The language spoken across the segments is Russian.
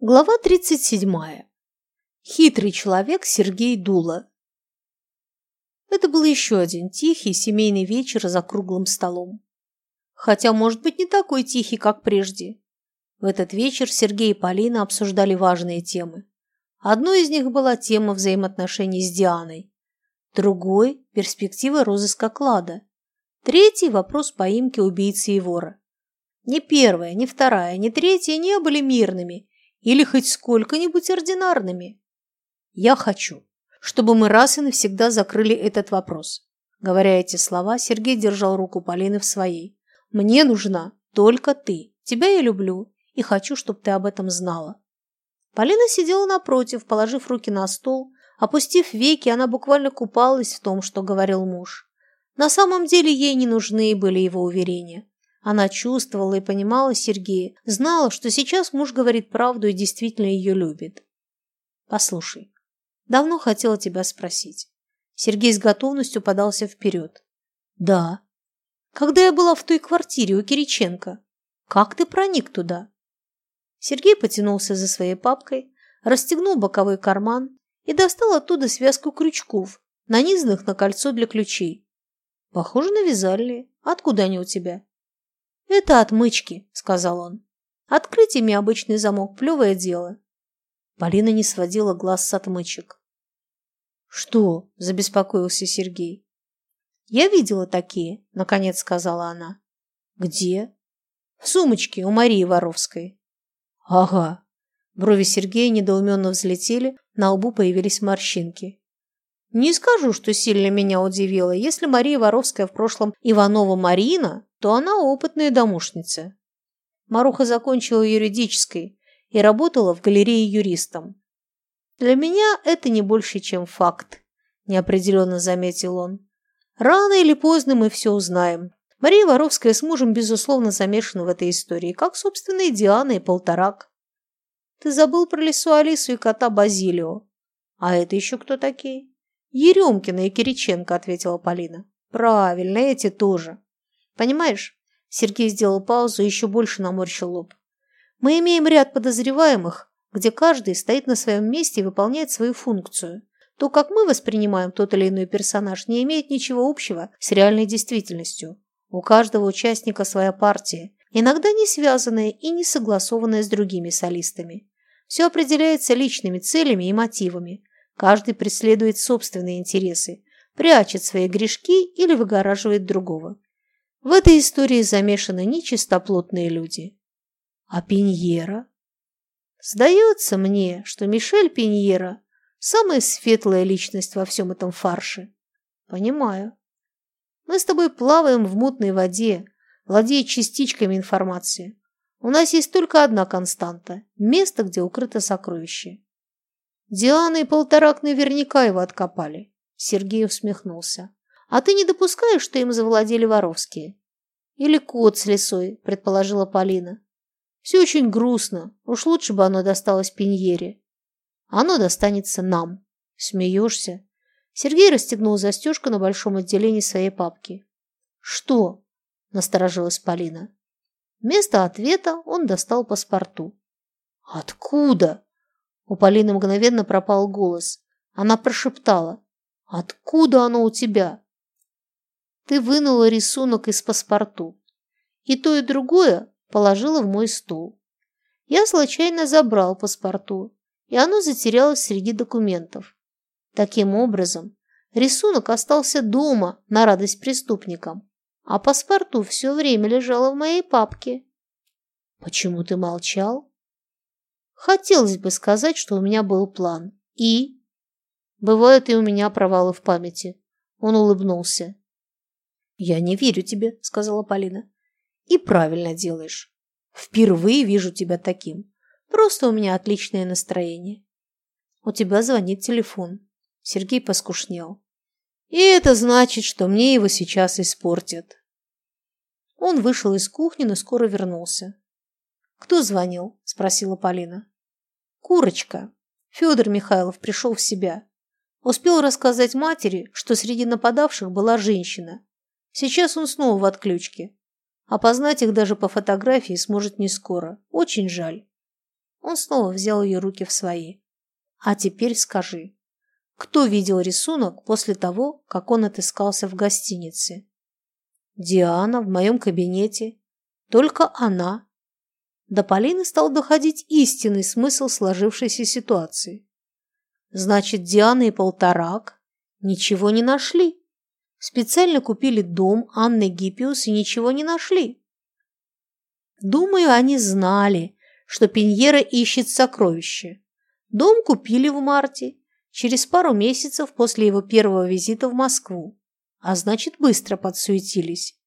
Глава 37. Хитрый человек Сергей Дула. Это был еще один тихий семейный вечер за круглым столом. Хотя, может быть, не такой тихий, как прежде. В этот вечер Сергей и Полина обсуждали важные темы. Одной из них была тема взаимоотношений с Дианой. Другой – перспектива розыска клада. Третий – вопрос поимки убийцы и вора. Ни первая, ни вторая, ни третья не были мирными – или хоть сколько-нибудь ординарными. Я хочу, чтобы мы раз и навсегда закрыли этот вопрос. Говоря эти слова, Сергей держал руку Полины в своей. Мне нужна только ты. Тебя я люблю и хочу, чтобы ты об этом знала. Полина сидела напротив, положив руки на стол. Опустив веки, она буквально купалась в том, что говорил муж. На самом деле ей не нужны были его уверения. Она чувствовала и понимала Сергея, знала, что сейчас муж говорит правду и действительно ее любит. «Послушай, давно хотела тебя спросить». Сергей с готовностью подался вперед. «Да. Когда я была в той квартире у Кириченко, как ты проник туда?» Сергей потянулся за своей папкой, расстегнул боковой карман и достал оттуда связку крючков, нанизанных на кольцо для ключей. «Похоже на вязальные. Откуда они у тебя?» «Это отмычки», — сказал он. «Открыть ими обычный замок – плевое дело». Полина не сводила глаз с отмычек. «Что?» – забеспокоился Сергей. «Я видела такие», – наконец сказала она. «Где?» «В сумочке у Марии Воровской». «Ага». Брови Сергея недоуменно взлетели, на лбу появились морщинки. Не скажу, что сильно меня удивило. Если Мария Воровская в прошлом Иванова Марина, то она опытная домушница. Маруха закончила юридической и работала в галерее юристом. Для меня это не больше, чем факт, неопределенно заметил он. Рано или поздно мы все узнаем. Мария Воровская с мужем, безусловно, замешана в этой истории, как, собственно, и Диана, и Полторак. Ты забыл про лису Алису и кота Базилио. А это еще кто такие? Еремкина и Кириченко, ответила Полина. Правильно, эти тоже. Понимаешь? Сергей сделал паузу и еще больше наморщил лоб. Мы имеем ряд подозреваемых, где каждый стоит на своем месте и выполняет свою функцию. То, как мы воспринимаем тот или иной персонаж, не имеет ничего общего с реальной действительностью. У каждого участника своя партия, иногда не связанная и не согласованная с другими солистами. Все определяется личными целями и мотивами, Каждый преследует собственные интересы, прячет свои грешки или выгораживает другого. В этой истории замешаны нечистоплотные люди. А Пиньера? Сдается мне, что Мишель Пиньера – самая светлая личность во всем этом фарше. Понимаю. Мы с тобой плаваем в мутной воде, владея частичками информации. У нас есть только одна константа – место, где укрыто сокровище. Диана и Полторак наверняка его откопали. Сергей усмехнулся. А ты не допускаешь, что им завладели Воровские? Или кот с лисой, предположила Полина. Все очень грустно. Уж лучше бы оно досталось Пиньере. Оно достанется нам. Смеешься? Сергей расстегнул застежку на большом отделении своей папки. Что? Насторожилась Полина. Вместо ответа он достал паспорту. Откуда? У Полины мгновенно пропал голос. Она прошептала. «Откуда оно у тебя?» Ты вынула рисунок из паспорту. И то, и другое положила в мой стол. Я случайно забрал паспорту, и оно затерялось среди документов. Таким образом, рисунок остался дома на радость преступникам, а паспорту все время лежало в моей папке. Почему ты молчал? Хотелось бы сказать, что у меня был план. И? Бывают и у меня провалы в памяти. Он улыбнулся. «Я не верю тебе», — сказала Полина. «И правильно делаешь. Впервые вижу тебя таким. Просто у меня отличное настроение». «У тебя звонит телефон». Сергей поскушнел. «И это значит, что мне его сейчас испортят». Он вышел из кухни, но скоро вернулся. «Кто звонил?» – спросила Полина. «Курочка». Федор Михайлов пришел в себя. Успел рассказать матери, что среди нападавших была женщина. Сейчас он снова в отключке. Опознать их даже по фотографии сможет не скоро. Очень жаль. Он снова взял ее руки в свои. А теперь скажи, кто видел рисунок после того, как он отыскался в гостинице? Диана в моем кабинете. Только она. До Полины стал доходить истинный смысл сложившейся ситуации. Значит, Диана и Полторак ничего не нашли. Специально купили дом Анны Гиппиус и ничего не нашли. Думаю, они знали, что Пиньера ищет сокровища. Дом купили в марте, через пару месяцев после его первого визита в Москву. А значит, быстро подсуетились.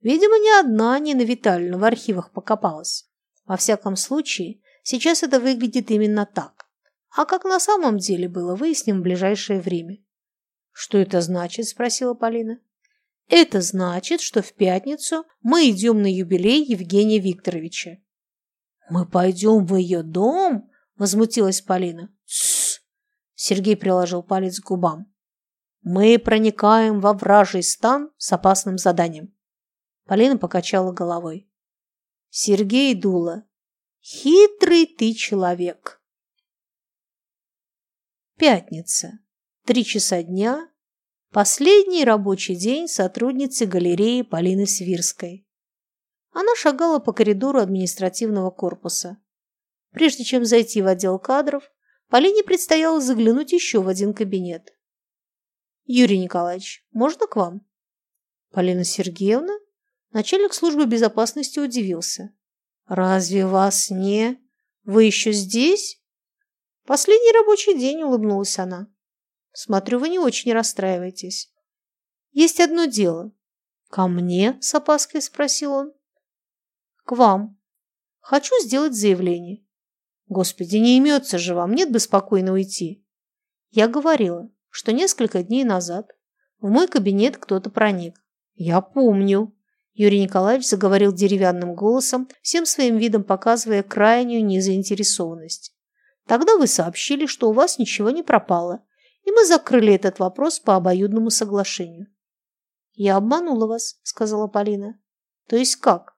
Видимо, ни одна Нина Витальевна в архивах покопалась. Во всяком случае, сейчас это выглядит именно так. А как на самом деле было, выясним в ближайшее время. «Что это значит?» – спросила Полина. «Это значит, что в пятницу мы идем на юбилей Евгения Викторовича». «Мы пойдем в ее дом?» – возмутилась Полина. «Тссс!» – Сергей приложил палец к губам. «Мы проникаем во вражий стан с опасным заданием». Полина покачала головой. «Сергей Дула, хитрый ты человек!» Пятница. Три часа дня. Последний рабочий день сотрудницы галереи Полины Свирской. Она шагала по коридору административного корпуса. Прежде чем зайти в отдел кадров, Полине предстояло заглянуть еще в один кабинет. «Юрий Николаевич, можно к вам?» «Полина Сергеевна?» Начальник службы безопасности удивился. «Разве вас не... Вы еще здесь?» «Последний рабочий день», — улыбнулась она. Смотрю, вы не очень расстраиваетесь. Есть одно дело. Ко мне? С опаской спросил он. К вам. Хочу сделать заявление. Господи, не имется же вам, нет бы спокойно уйти. Я говорила, что несколько дней назад в мой кабинет кто-то проник. Я помню. Юрий Николаевич заговорил деревянным голосом, всем своим видом показывая крайнюю незаинтересованность. Тогда вы сообщили, что у вас ничего не пропало, и мы закрыли этот вопрос по обоюдному соглашению. «Я обманула вас», — сказала Полина. «То есть как?»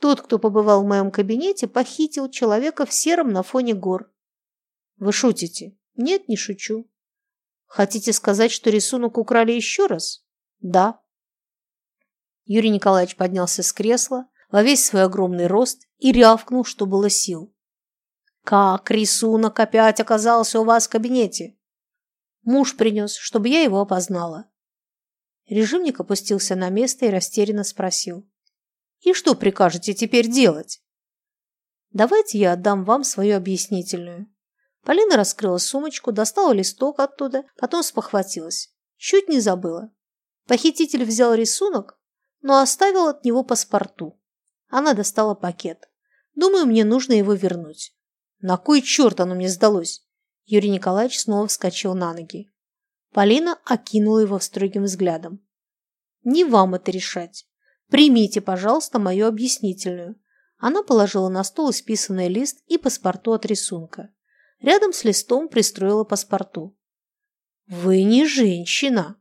«Тот, кто побывал в моем кабинете, похитил человека в сером на фоне гор». «Вы шутите?» «Нет, не шучу». «Хотите сказать, что рисунок украли еще раз?» «Да». Юрий Николаевич поднялся с кресла во весь свой огромный рост и рявкнул, что было сил. «Как рисунок опять оказался у вас в кабинете?» Муж принес, чтобы я его опознала. Режимник опустился на место и растерянно спросил. «И что прикажете теперь делать?» «Давайте я отдам вам свою объяснительную». Полина раскрыла сумочку, достала листок оттуда, потом спохватилась. Чуть не забыла. Похититель взял рисунок, но оставил от него паспорту. Она достала пакет. Думаю, мне нужно его вернуть. На кой черт оно мне сдалось? Юрий Николаевич снова вскочил на ноги. Полина окинула его строгим взглядом. «Не вам это решать. Примите, пожалуйста, мою объяснительную». Она положила на стол исписанный лист и паспорту от рисунка. Рядом с листом пристроила паспорту. «Вы не женщина!»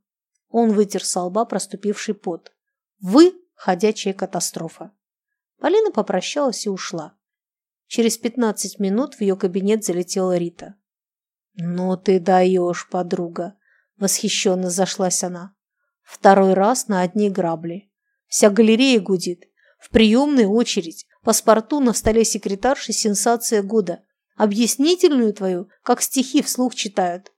Он вытер со лба проступивший пот. «Вы – ходячая катастрофа!» Полина попрощалась и ушла. Через пятнадцать минут в ее кабинет залетела Рита. «Ну ты даешь, подруга!» – восхищенно зашлась она. Второй раз на одни грабли. Вся галерея гудит. В приемной очередь. Паспорту на столе секретарши сенсация года. Объяснительную твою, как стихи вслух читают.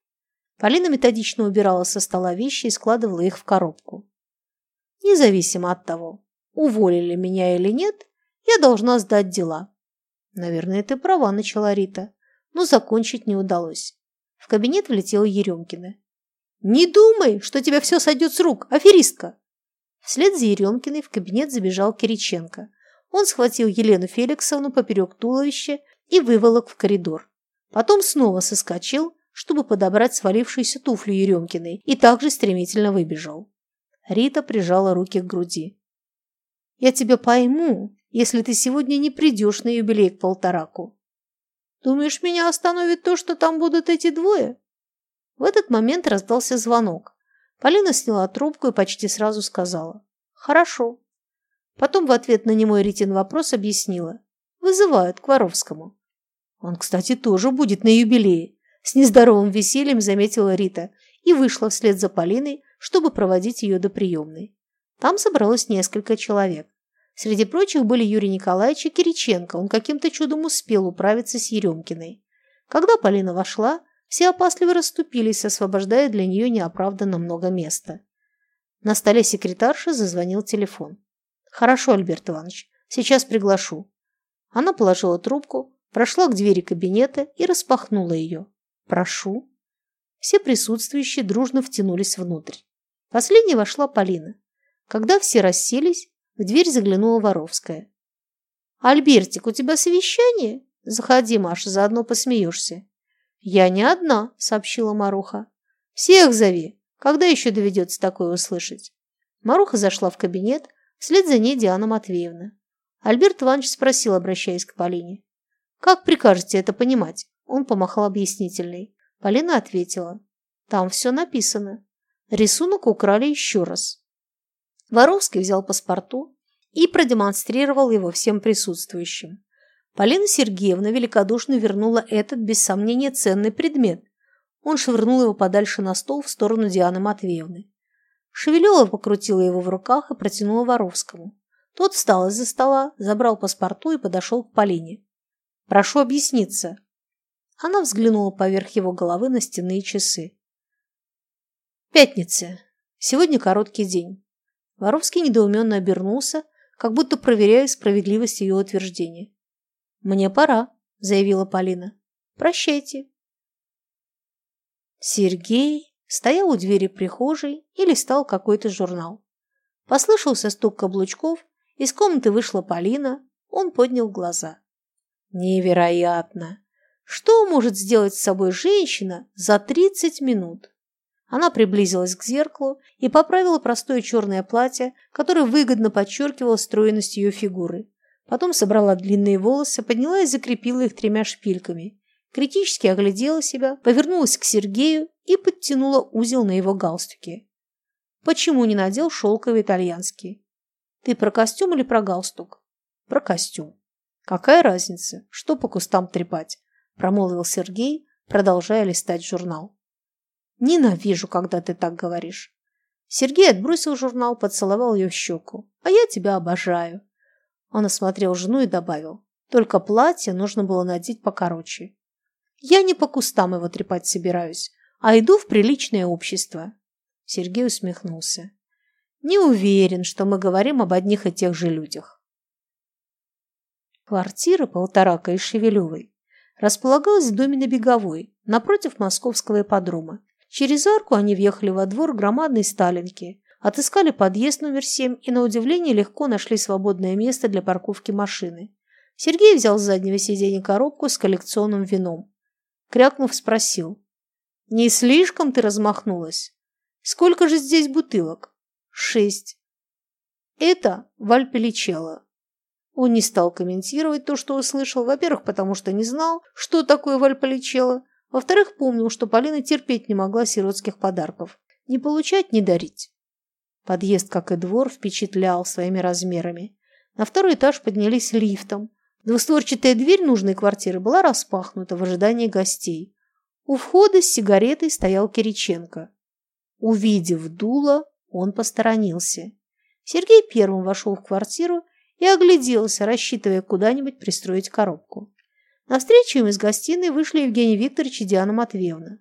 Полина методично убирала со стола вещи и складывала их в коробку. Независимо от того, уволили меня или нет, я должна сдать дела. Наверное, ты права, начала Рита, но закончить не удалось. В кабинет влетела Еремкина. «Не думай, что тебе все сойдет с рук, аферистка!» Вслед за Еремкиной в кабинет забежал Кириченко. Он схватил Елену Феликсовну поперек туловища и выволок в коридор. Потом снова соскочил, чтобы подобрать свалившуюся туфлю Еремкиной, и также стремительно выбежал. Рита прижала руки к груди. «Я тебя пойму, если ты сегодня не придешь на юбилей к полтораку. Думаешь, меня остановит то, что там будут эти двое?» В этот момент раздался звонок. Полина сняла трубку и почти сразу сказала «Хорошо». Потом в ответ на немой Ритин вопрос объяснила «Вызывают к Воровскому». Он, кстати, тоже будет на юбилее. С нездоровым весельем заметила Рита и вышла вслед за Полиной, чтобы проводить ее до приемной. Там собралось несколько человек. Среди прочих были Юрий Николаевич и Кириченко. Он каким-то чудом успел управиться с Еремкиной. Когда Полина вошла, все опасливо расступились, освобождая для нее неоправданно много места. На столе секретарши зазвонил телефон. «Хорошо, Альберт Иванович, сейчас приглашу». Она положила трубку, прошла к двери кабинета и распахнула ее. «Прошу». Все присутствующие дружно втянулись внутрь. Последней вошла Полина. Когда все расселись, в дверь заглянула Воровская. «Альбертик, у тебя совещание? Заходи, Маша, заодно посмеешься». «Я не одна», — сообщила Маруха. «Всех зови. Когда еще доведется такое услышать?» Маруха зашла в кабинет, вслед за ней Диана Матвеевна. Альберт Иванович спросил, обращаясь к Полине. «Как прикажете это понимать?» Он помахал объяснительной. Полина ответила. «Там все написано. Рисунок украли еще раз. Воровский взял паспорту и продемонстрировал его всем присутствующим. Полина Сергеевна великодушно вернула этот, без сомнения, ценный предмет. Он швырнул его подальше на стол в сторону Дианы Матвеевны. Шевелева покрутила его в руках и протянула Воровскому. Тот встал из-за стола, забрал паспорту и подошел к Полине. «Прошу объясниться». Она взглянула поверх его головы на стенные часы. «Пятница. Сегодня короткий день. Воровский недоуменно обернулся, как будто проверяя справедливость ее утверждения. «Мне пора», — заявила Полина. «Прощайте». Сергей стоял у двери прихожей и листал какой-то журнал. Послышался стук каблучков, из комнаты вышла Полина, он поднял глаза. «Невероятно! Что может сделать с собой женщина за тридцать минут?» Она приблизилась к зеркалу и поправила простое черное платье, которое выгодно подчеркивало стройность ее фигуры. Потом собрала длинные волосы, подняла и закрепила их тремя шпильками. Критически оглядела себя, повернулась к Сергею и подтянула узел на его галстуке. Почему не надел шелковый итальянский? Ты про костюм или про галстук? Про костюм. Какая разница, что по кустам трепать? Промолвил Сергей, продолжая листать журнал. Ненавижу, когда ты так говоришь. Сергей отбросил журнал, поцеловал ее в щеку. А я тебя обожаю. Он осмотрел жену и добавил. Только платье нужно было надеть покороче. Я не по кустам его трепать собираюсь, а иду в приличное общество. Сергей усмехнулся. Не уверен, что мы говорим об одних и тех же людях. Квартира полторака и Шевелевой располагалась в доме на Беговой, напротив московского ипподрома, Через арку они въехали во двор громадной Сталинки, отыскали подъезд номер семь и, на удивление, легко нашли свободное место для парковки машины. Сергей взял с заднего сиденья коробку с коллекционным вином. Крякнув, спросил. «Не слишком ты размахнулась? Сколько же здесь бутылок?» «Шесть». «Это Вальпеличелло». Он не стал комментировать то, что услышал, во-первых, потому что не знал, что такое Вальполичелло, во-вторых, помнил, что Полина терпеть не могла сиротских подарков. Не получать, не дарить. Подъезд, как и двор, впечатлял своими размерами. На второй этаж поднялись лифтом. Двустворчатая дверь нужной квартиры была распахнута в ожидании гостей. У входа с сигаретой стоял Кириченко. Увидев дуло, он посторонился. Сергей первым вошел в квартиру и огляделся, рассчитывая куда-нибудь пристроить коробку. Навстречу им из гостиной вышли Евгений Викторович и Диана Матвеевна.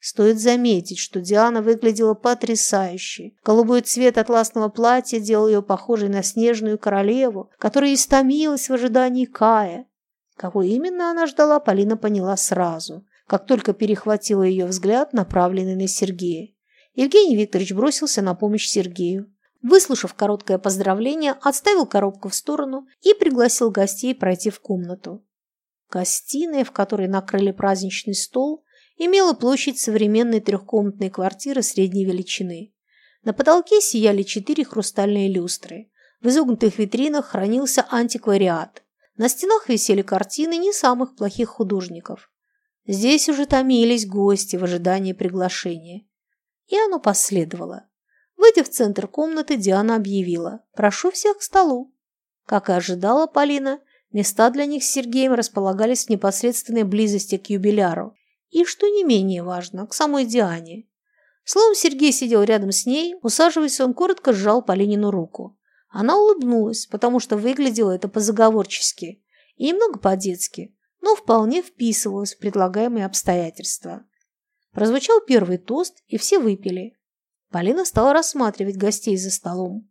Стоит заметить, что Диана выглядела потрясающе. Голубой цвет атласного платья делал ее похожей на снежную королеву, которая истомилась в ожидании Кая. Кого именно она ждала, Полина поняла сразу, как только перехватила ее взгляд, направленный на Сергея. Евгений Викторович бросился на помощь Сергею. Выслушав короткое поздравление, отставил коробку в сторону и пригласил гостей пройти в комнату. Гостиная, в которой накрыли праздничный стол, имела площадь современной трехкомнатной квартиры средней величины. На потолке сияли четыре хрустальные люстры. В изогнутых витринах хранился антиквариат. На стенах висели картины не самых плохих художников. Здесь уже томились гости в ожидании приглашения. И оно последовало. Выйдя в центр комнаты, Диана объявила «Прошу всех к столу». Как и ожидала Полина, Места для них с Сергеем располагались в непосредственной близости к юбиляру и, что не менее важно, к самой Диане. Словом, Сергей сидел рядом с ней, усаживаясь, он коротко сжал Полинину руку. Она улыбнулась, потому что выглядело это по-заговорчески и немного по-детски, но вполне вписывалось в предлагаемые обстоятельства. Прозвучал первый тост, и все выпили. Полина стала рассматривать гостей за столом.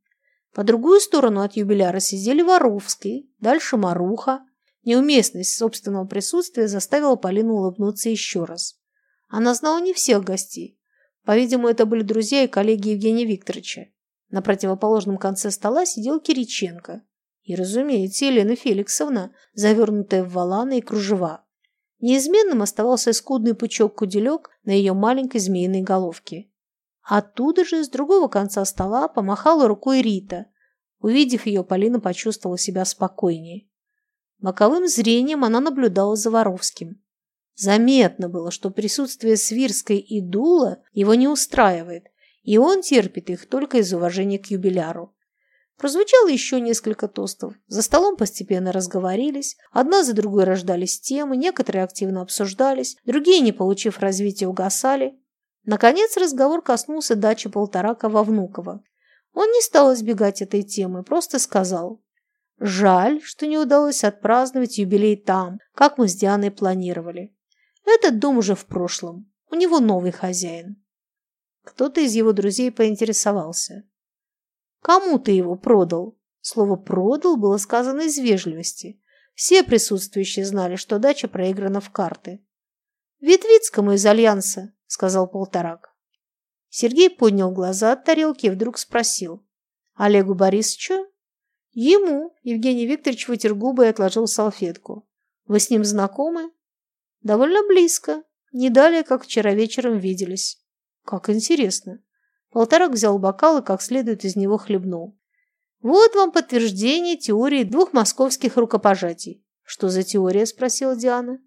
По другую сторону от юбиляра сидели Воровский, дальше Маруха. Неуместность собственного присутствия заставила Полину улыбнуться еще раз. Она знала не всех гостей. По-видимому, это были друзья и коллеги Евгения Викторовича. На противоположном конце стола сидел Кириченко. И, разумеется, Елена Феликсовна, завернутая в валаны и кружева. Неизменным оставался скудный пучок-куделек на ее маленькой змеиной головке. Оттуда же, с другого конца стола, помахала рукой Рита. Увидев ее, Полина почувствовала себя спокойнее. Боковым зрением она наблюдала за Воровским. Заметно было, что присутствие Свирской и Дула его не устраивает, и он терпит их только из уважения к юбиляру. Прозвучало еще несколько тостов. За столом постепенно разговорились. Одна за другой рождались темы, некоторые активно обсуждались, другие, не получив развития, угасали. Наконец разговор коснулся дачи Полторака во Внуково. Он не стал избегать этой темы, просто сказал. «Жаль, что не удалось отпраздновать юбилей там, как мы с Дианой планировали. Этот дом уже в прошлом, у него новый хозяин». Кто-то из его друзей поинтересовался. «Кому ты его продал?» Слово «продал» было сказано из вежливости. Все присутствующие знали, что дача проиграна в карты. «Ветвицкому из Альянса», — сказал Полторак. Сергей поднял глаза от тарелки и вдруг спросил. «Олегу Борисовичу?» «Ему», — Евгений Викторович вытер губы и отложил салфетку. «Вы с ним знакомы?» «Довольно близко. Не далее, как вчера вечером виделись». «Как интересно». Полторак взял бокал и как следует из него хлебнул. «Вот вам подтверждение теории двух московских рукопожатий». «Что за теория?» – спросила Диана.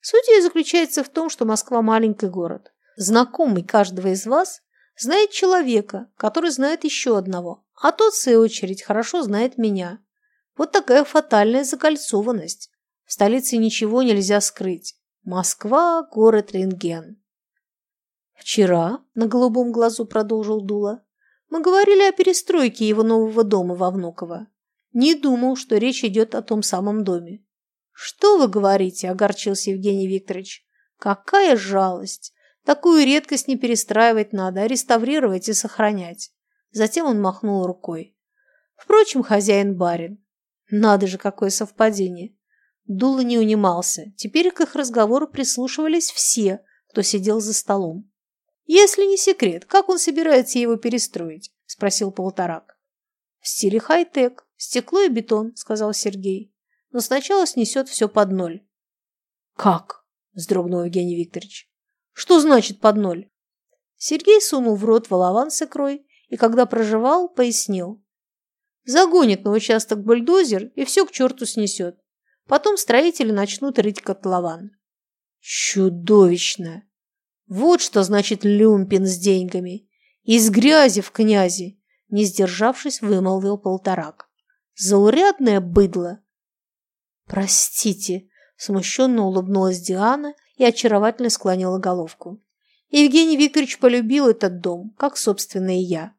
Суть ее заключается в том, что Москва – маленький город. Знакомый каждого из вас знает человека, который знает еще одного, а тот, в свою очередь, хорошо знает меня. Вот такая фатальная закольцованность. В столице ничего нельзя скрыть. Москва – город рентген. Вчера, на голубом глазу продолжил Дула, мы говорили о перестройке его нового дома во Внуково. Не думал, что речь идет о том самом доме. «Что вы говорите?» – огорчился Евгений Викторович. «Какая жалость! Такую редкость не перестраивать надо, а реставрировать и сохранять». Затем он махнул рукой. Впрочем, хозяин барин. Надо же, какое совпадение. Дула не унимался. Теперь к их разговору прислушивались все, кто сидел за столом. «Если не секрет, как он собирается его перестроить?» – спросил Полторак. «В стиле хай-тек, стекло и бетон», – сказал Сергей но сначала снесет все под ноль. «Как?» – вздрогнул Евгений Викторович. «Что значит под ноль?» Сергей сунул в рот волован с икрой и, когда проживал, пояснил. Загонит на участок бульдозер и все к черту снесет. Потом строители начнут рыть котлован. Чудовищно! Вот что значит люмпин с деньгами. Из грязи в князи, не сдержавшись, вымолвил полторак. Заурядное быдло, «Простите», – смущенно улыбнулась Диана и очаровательно склонила головку. Евгений Викторович полюбил этот дом, как, собственно, и я.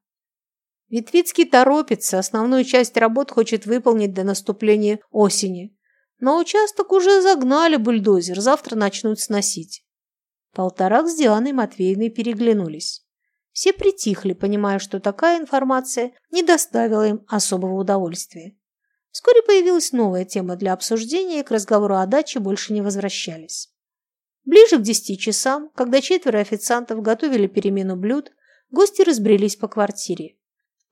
Витвицкий торопится, основную часть работ хочет выполнить до наступления осени. Но участок уже загнали бульдозер, завтра начнут сносить. Полторак с Дианой Матвеевной переглянулись. Все притихли, понимая, что такая информация не доставила им особого удовольствия. Вскоре появилась новая тема для обсуждения, и к разговору о даче больше не возвращались. Ближе к десяти часам, когда четверо официантов готовили перемену блюд, гости разбрелись по квартире.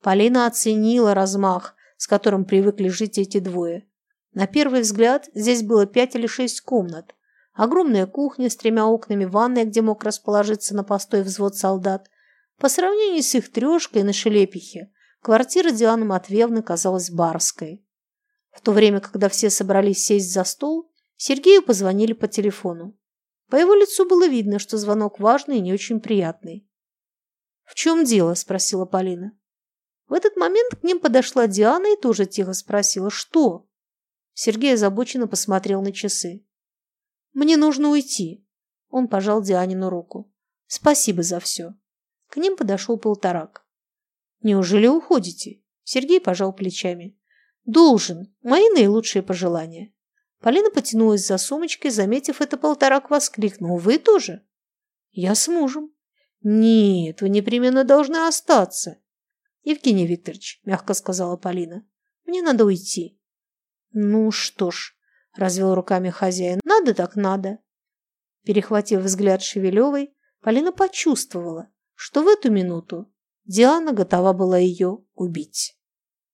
Полина оценила размах, с которым привыкли жить эти двое. На первый взгляд здесь было пять или шесть комнат. Огромная кухня с тремя окнами, ванная, где мог расположиться на постой взвод солдат. По сравнению с их трешкой на Шелепихе, квартира Дианы Матвеевны казалась барской. В то время, когда все собрались сесть за стол, Сергею позвонили по телефону. По его лицу было видно, что звонок важный и не очень приятный. «В чем дело?» – спросила Полина. В этот момент к ним подошла Диана и тоже тихо спросила «Что?». Сергей озабоченно посмотрел на часы. «Мне нужно уйти». Он пожал Дианину руку. «Спасибо за все». К ним подошел полторак. «Неужели уходите?» Сергей пожал плечами. «Должен. Мои наилучшие пожелания». Полина потянулась за сумочкой, заметив это, полторак воскликнул. «Вы тоже?» «Я с мужем». «Нет, вы непременно должны остаться». «Евгений Викторович», — мягко сказала Полина, — «мне надо уйти». «Ну что ж», — развел руками хозяин, — «надо так надо». Перехватив взгляд Шевелевой, Полина почувствовала, что в эту минуту Диана готова была ее убить.